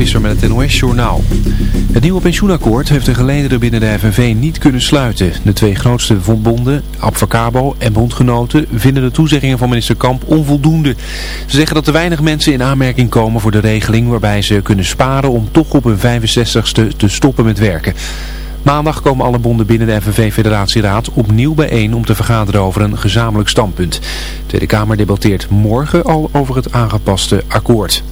Visser met het NOS-journaal. Het nieuwe pensioenakkoord heeft de gelederen binnen de FNV niet kunnen sluiten. De twee grootste bonden, Abfacabo en bondgenoten, vinden de toezeggingen van minister Kamp onvoldoende. Ze zeggen dat er weinig mensen in aanmerking komen voor de regeling waarbij ze kunnen sparen om toch op hun 65ste te stoppen met werken. Maandag komen alle bonden binnen de FNV-federatieraad opnieuw bijeen om te vergaderen over een gezamenlijk standpunt. De Tweede Kamer debatteert morgen al over het aangepaste akkoord.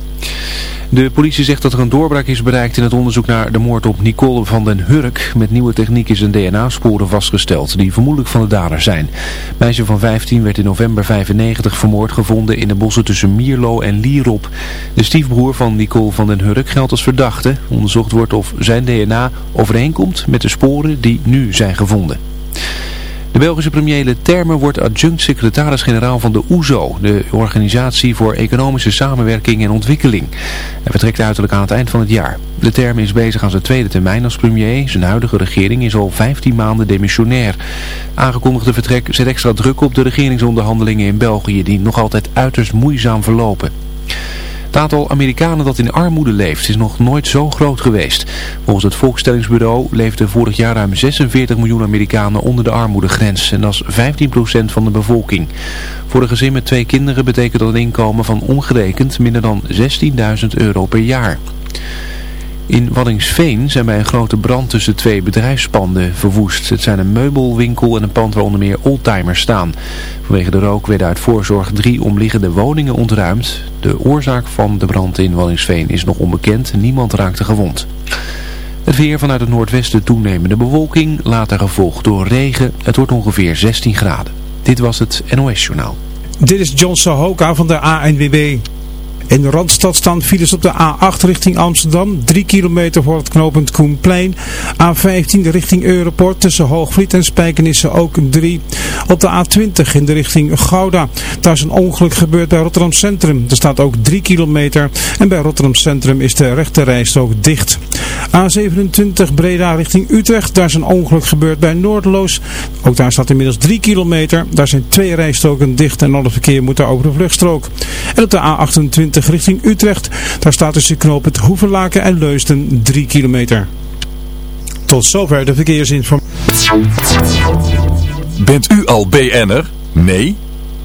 De politie zegt dat er een doorbraak is bereikt in het onderzoek naar de moord op Nicole van den Hurk. Met nieuwe techniek is een DNA-sporen vastgesteld die vermoedelijk van de dader zijn. Meisje van 15 werd in november 95 vermoord gevonden in de bossen tussen Mierlo en Lierop. De stiefbroer van Nicole van den Hurk geldt als verdachte. Onderzocht wordt of zijn DNA overeenkomt met de sporen die nu zijn gevonden. De Belgische premier Leterme wordt adjunct-secretaris-generaal van de OESO, de Organisatie voor Economische Samenwerking en Ontwikkeling. Hij vertrekt uiterlijk aan het eind van het jaar. Leterme is bezig aan zijn tweede termijn als premier. Zijn huidige regering is al 15 maanden demissionair. Aangekondigde vertrek zet extra druk op de regeringsonderhandelingen in België, die nog altijd uiterst moeizaam verlopen. Het aantal Amerikanen dat in armoede leeft is nog nooit zo groot geweest. Volgens het Volkstellingsbureau leefden vorig jaar ruim 46 miljoen Amerikanen onder de armoedegrens. En dat is 15% van de bevolking. Voor een gezin met twee kinderen betekent dat een inkomen van omgerekend minder dan 16.000 euro per jaar. In Waddingsveen zijn bij een grote brand tussen twee bedrijfspanden verwoest. Het zijn een meubelwinkel en een pand waar onder meer oldtimers staan. Vanwege de rook werden uit voorzorg drie omliggende woningen ontruimd. De oorzaak van de brand in Waddingsveen is nog onbekend. Niemand raakte gewond. Het weer vanuit het noordwesten toenemende bewolking, later gevolgd door regen. Het wordt ongeveer 16 graden. Dit was het NOS Journaal. Dit is John Sahoka van de ANWB. In de Randstad staan files op de A8 richting Amsterdam, 3 kilometer voor het knooppunt Koenplein. A15 richting Europort tussen Hoogvliet en Spijkenisse ook 3. Op de A20 in de richting Gouda. Daar is een ongeluk gebeurd bij Rotterdam Centrum. Er staat ook 3 kilometer en bij Rotterdam Centrum is de rechterrijstrook dicht. A27 Breda richting Utrecht. Daar is een ongeluk gebeurd bij Noordloos. Ook daar staat inmiddels 3 kilometer. Daar zijn twee rijstroken dicht en alle verkeer moet daar over de vluchtstrook. En op de A28 richting Utrecht. Daar staat tussen knoop het Hoevenlaken en Leusden 3 kilometer. Tot zover de verkeersinformatie. Bent u al BN'er? Nee?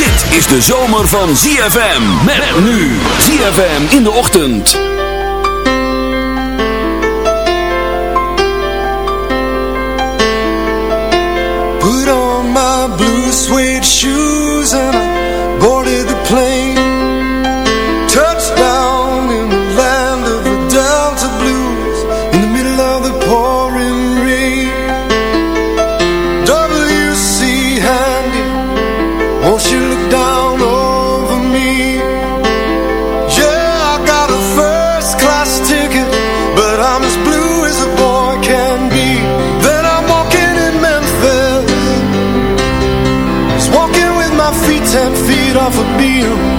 Dit is de zomer van ZFM. Met nu. ZFM in de ochtend. Put on my blue suede shoes and I boarded off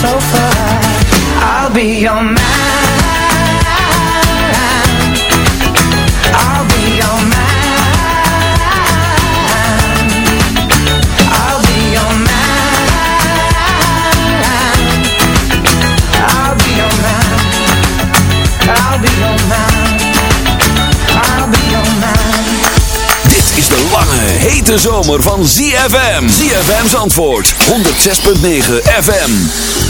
so far. I'll be your man. I'll be your man. I'll be your man. I'll be your man. I'll be your man. I'll be your man. Dit is de lange, hete zomer van ZFM ZFM's antwoord. 106.9 FM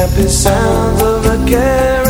happy sounds of a carol.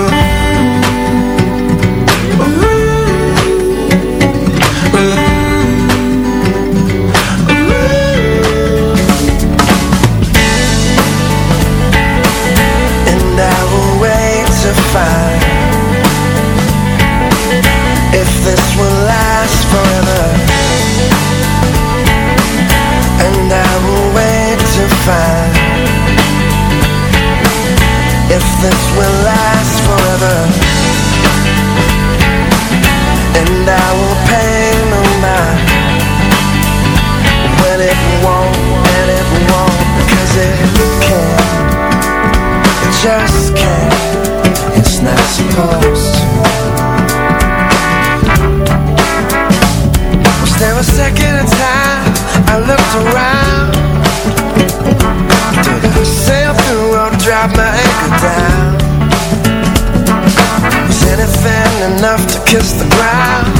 this will last forever. And I will pay no mind. When it won't, and it won't Because it can't. It just can't. It's not supposed to. Was there a second time I looked around drop my anchor down. Was anything enough to kiss the ground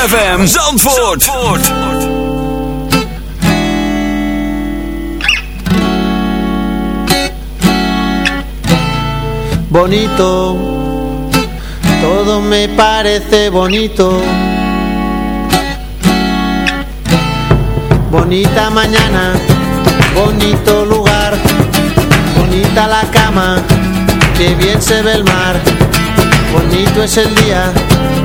ZFM Zandvoort. Zandvoort. bonito, todo me parece bonito. Bonita mañana, bonito lugar, bonita la cama, que bien se ve el mar. Bonito es el día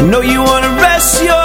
I know you wanna rest your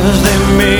Cause they made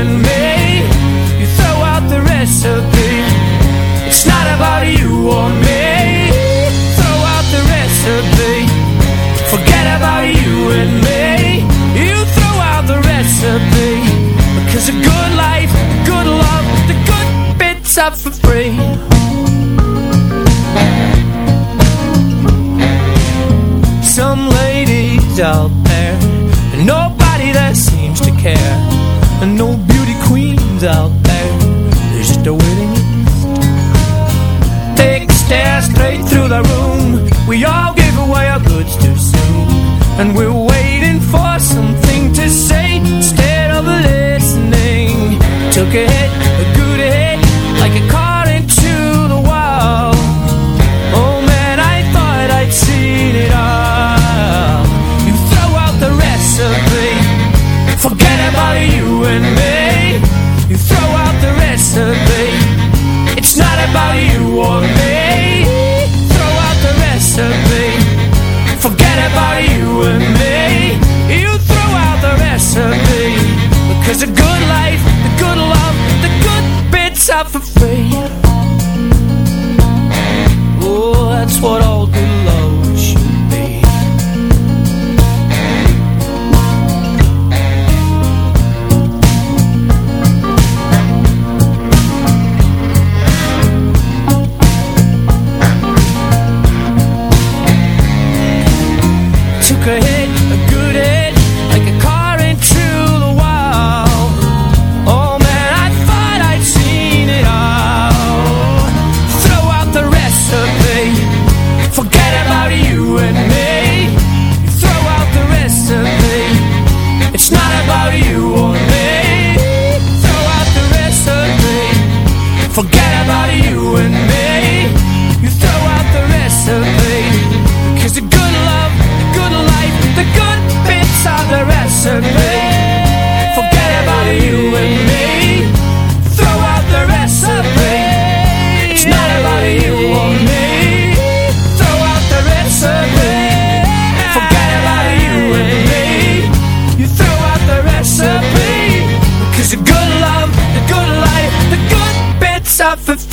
and me. You throw out the recipe. It's not about you or me. Throw out the recipe.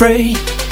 afraid